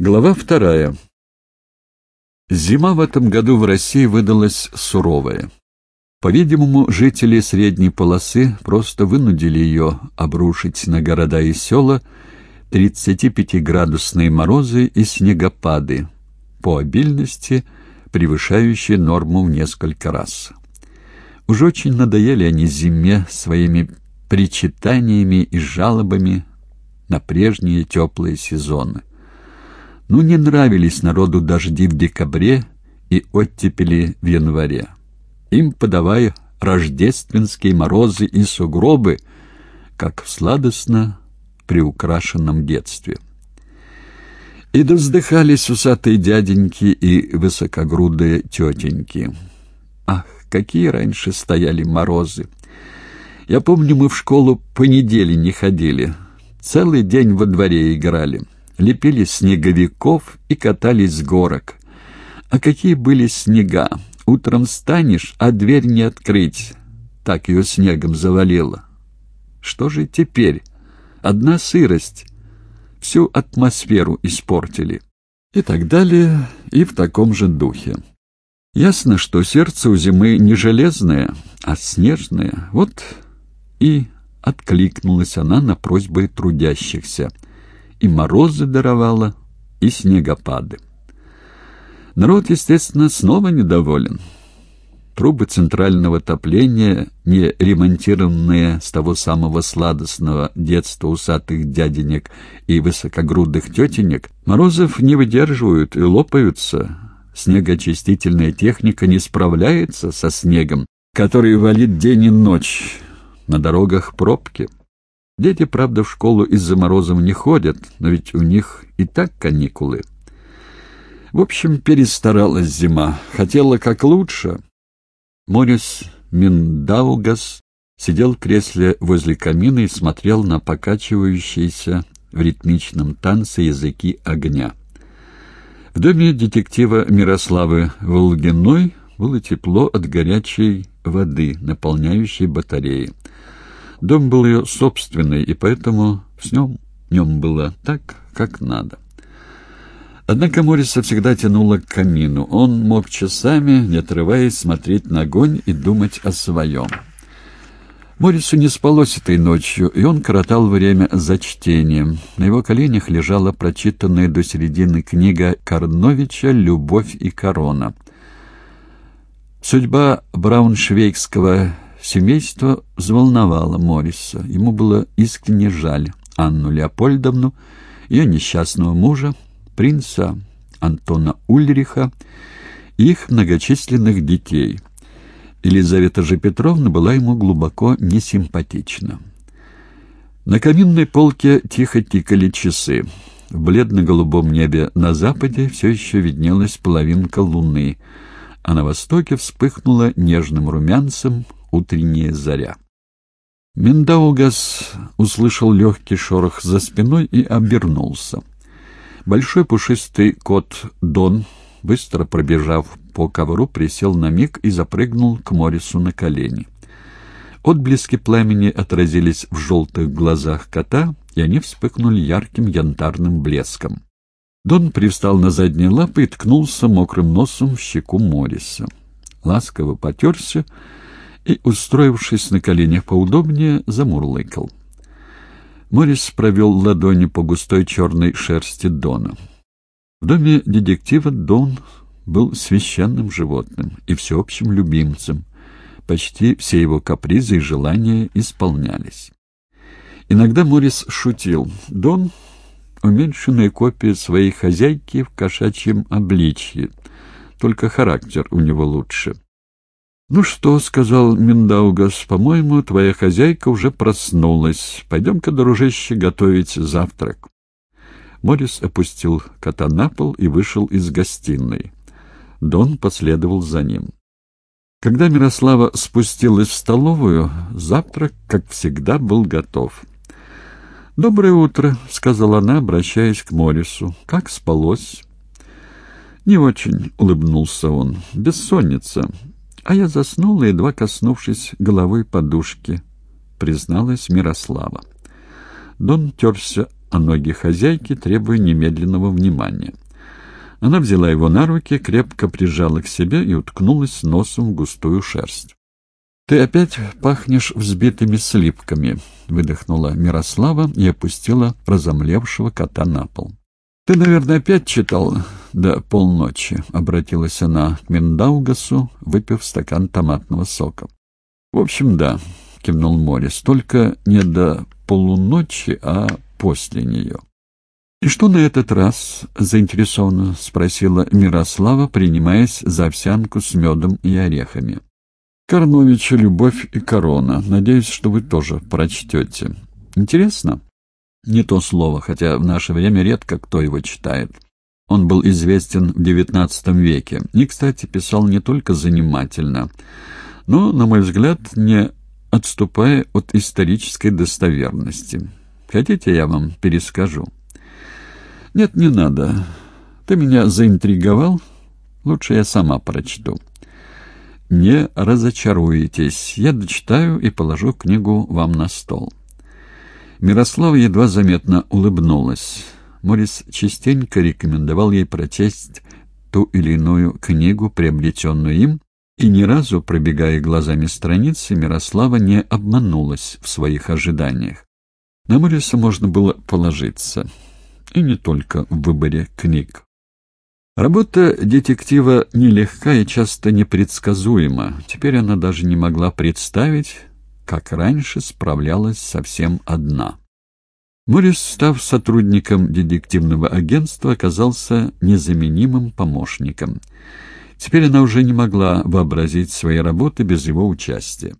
Глава вторая. Зима в этом году в России выдалась суровая. По-видимому, жители средней полосы просто вынудили ее обрушить на города и села 35-градусные морозы и снегопады, по обильности превышающие норму в несколько раз. Уж очень надоели они зиме своими причитаниями и жалобами на прежние теплые сезоны. Ну, не нравились народу дожди в декабре и оттепели в январе. Им подавая рождественские морозы и сугробы, как в сладостно приукрашенном детстве. И довздыхались усатые дяденьки и высокогрудые тетеньки. Ах, какие раньше стояли морозы! Я помню, мы в школу по неделе не ходили, целый день во дворе играли лепили снеговиков и катались с горок. А какие были снега! Утром встанешь, а дверь не открыть. Так ее снегом завалило. Что же теперь? Одна сырость. Всю атмосферу испортили. И так далее, и в таком же духе. Ясно, что сердце у зимы не железное, а снежное. Вот и откликнулась она на просьбы трудящихся — и морозы даровала, и снегопады. Народ, естественно, снова недоволен. Трубы центрального отопления, не ремонтированные с того самого сладостного детства усатых дяденек и высокогрудых тетенек, морозов не выдерживают и лопаются. Снегоочистительная техника не справляется со снегом, который валит день и ночь. На дорогах пробки. Дети, правда, в школу из-за морозов не ходят, но ведь у них и так каникулы. В общем, перестаралась зима. Хотела как лучше. Морис Миндаугас сидел в кресле возле камина и смотрел на покачивающиеся в ритмичном танце языки огня. В доме детектива Мирославы Волгиной было тепло от горячей воды, наполняющей батареи. Дом был ее собственный, и поэтому с нем, нем было так, как надо. Однако Мориса всегда тянуло к камину. Он мог часами, не отрываясь, смотреть на огонь и думать о своем. Морису не спалось этой ночью, и он коротал время за чтением. На его коленях лежала прочитанная до середины книга Карновича «Любовь и корона». Судьба брауншвейгского Семейство взволновало Морриса. Ему было искренне жаль Анну Леопольдовну, ее несчастного мужа, принца Антона Ульриха и их многочисленных детей. Елизавета же Петровна была ему глубоко несимпатична. На каминной полке тихо тикали часы. В бледно-голубом небе на западе все еще виднелась половинка луны, а на востоке вспыхнула нежным румянцем утренняя заря. Миндаугас услышал легкий шорох за спиной и обернулся. Большой пушистый кот Дон, быстро пробежав по ковру, присел на миг и запрыгнул к Морису на колени. Отблески пламени отразились в желтых глазах кота, и они вспыхнули ярким янтарным блеском. Дон привстал на задние лапы и ткнулся мокрым носом в щеку Мориса. Ласково потерся и, устроившись на коленях поудобнее, замурлыкал. Морис провел ладони по густой черной шерсти Дона. В доме детектива Дон был священным животным и всеобщим любимцем. Почти все его капризы и желания исполнялись. Иногда Морис шутил. Дон — уменьшенная копия своей хозяйки в кошачьем обличье, только характер у него лучше. «Ну что?» — сказал Миндаугас. «По-моему, твоя хозяйка уже проснулась. Пойдем-ка, дружище, готовить завтрак». Морис опустил кота на пол и вышел из гостиной. Дон последовал за ним. Когда Мирослава спустилась в столовую, завтрак, как всегда, был готов. «Доброе утро», — сказала она, обращаясь к Морису. «Как спалось?» «Не очень», — улыбнулся он. «Бессонница. А я заснула, едва коснувшись головой подушки, призналась Мирослава. Дон терся а ноги хозяйки, требуя немедленного внимания. Она взяла его на руки, крепко прижала к себе и уткнулась носом в густую шерсть. «Ты опять пахнешь взбитыми сливками», — выдохнула Мирослава и опустила разомлевшего кота на пол. «Ты, наверное, опять читал до полночи», — обратилась она к Миндаугасу, выпив стакан томатного сока. «В общем, да», — кивнул Морис, — «только не до полуночи, а после нее». «И что на этот раз?» — заинтересованно спросила Мирослава, принимаясь за овсянку с медом и орехами. «Корновича «Любовь и корона». Надеюсь, что вы тоже прочтете. Интересно?» Не то слово, хотя в наше время редко кто его читает. Он был известен в XIX веке и, кстати, писал не только занимательно, но, на мой взгляд, не отступая от исторической достоверности. Хотите, я вам перескажу?» «Нет, не надо. Ты меня заинтриговал. Лучше я сама прочту». «Не разочаруетесь. Я дочитаю и положу книгу вам на стол». Мирослава едва заметно улыбнулась. Морис частенько рекомендовал ей прочесть ту или иную книгу, приобретенную им, и ни разу, пробегая глазами страницы, Мирослава не обманулась в своих ожиданиях. На Мориса можно было положиться и не только в выборе книг. Работа детектива нелегка и часто непредсказуема. Теперь она даже не могла представить, как раньше справлялась совсем одна. Морис, став сотрудником детективного агентства, оказался незаменимым помощником. Теперь она уже не могла вообразить своей работы без его участия.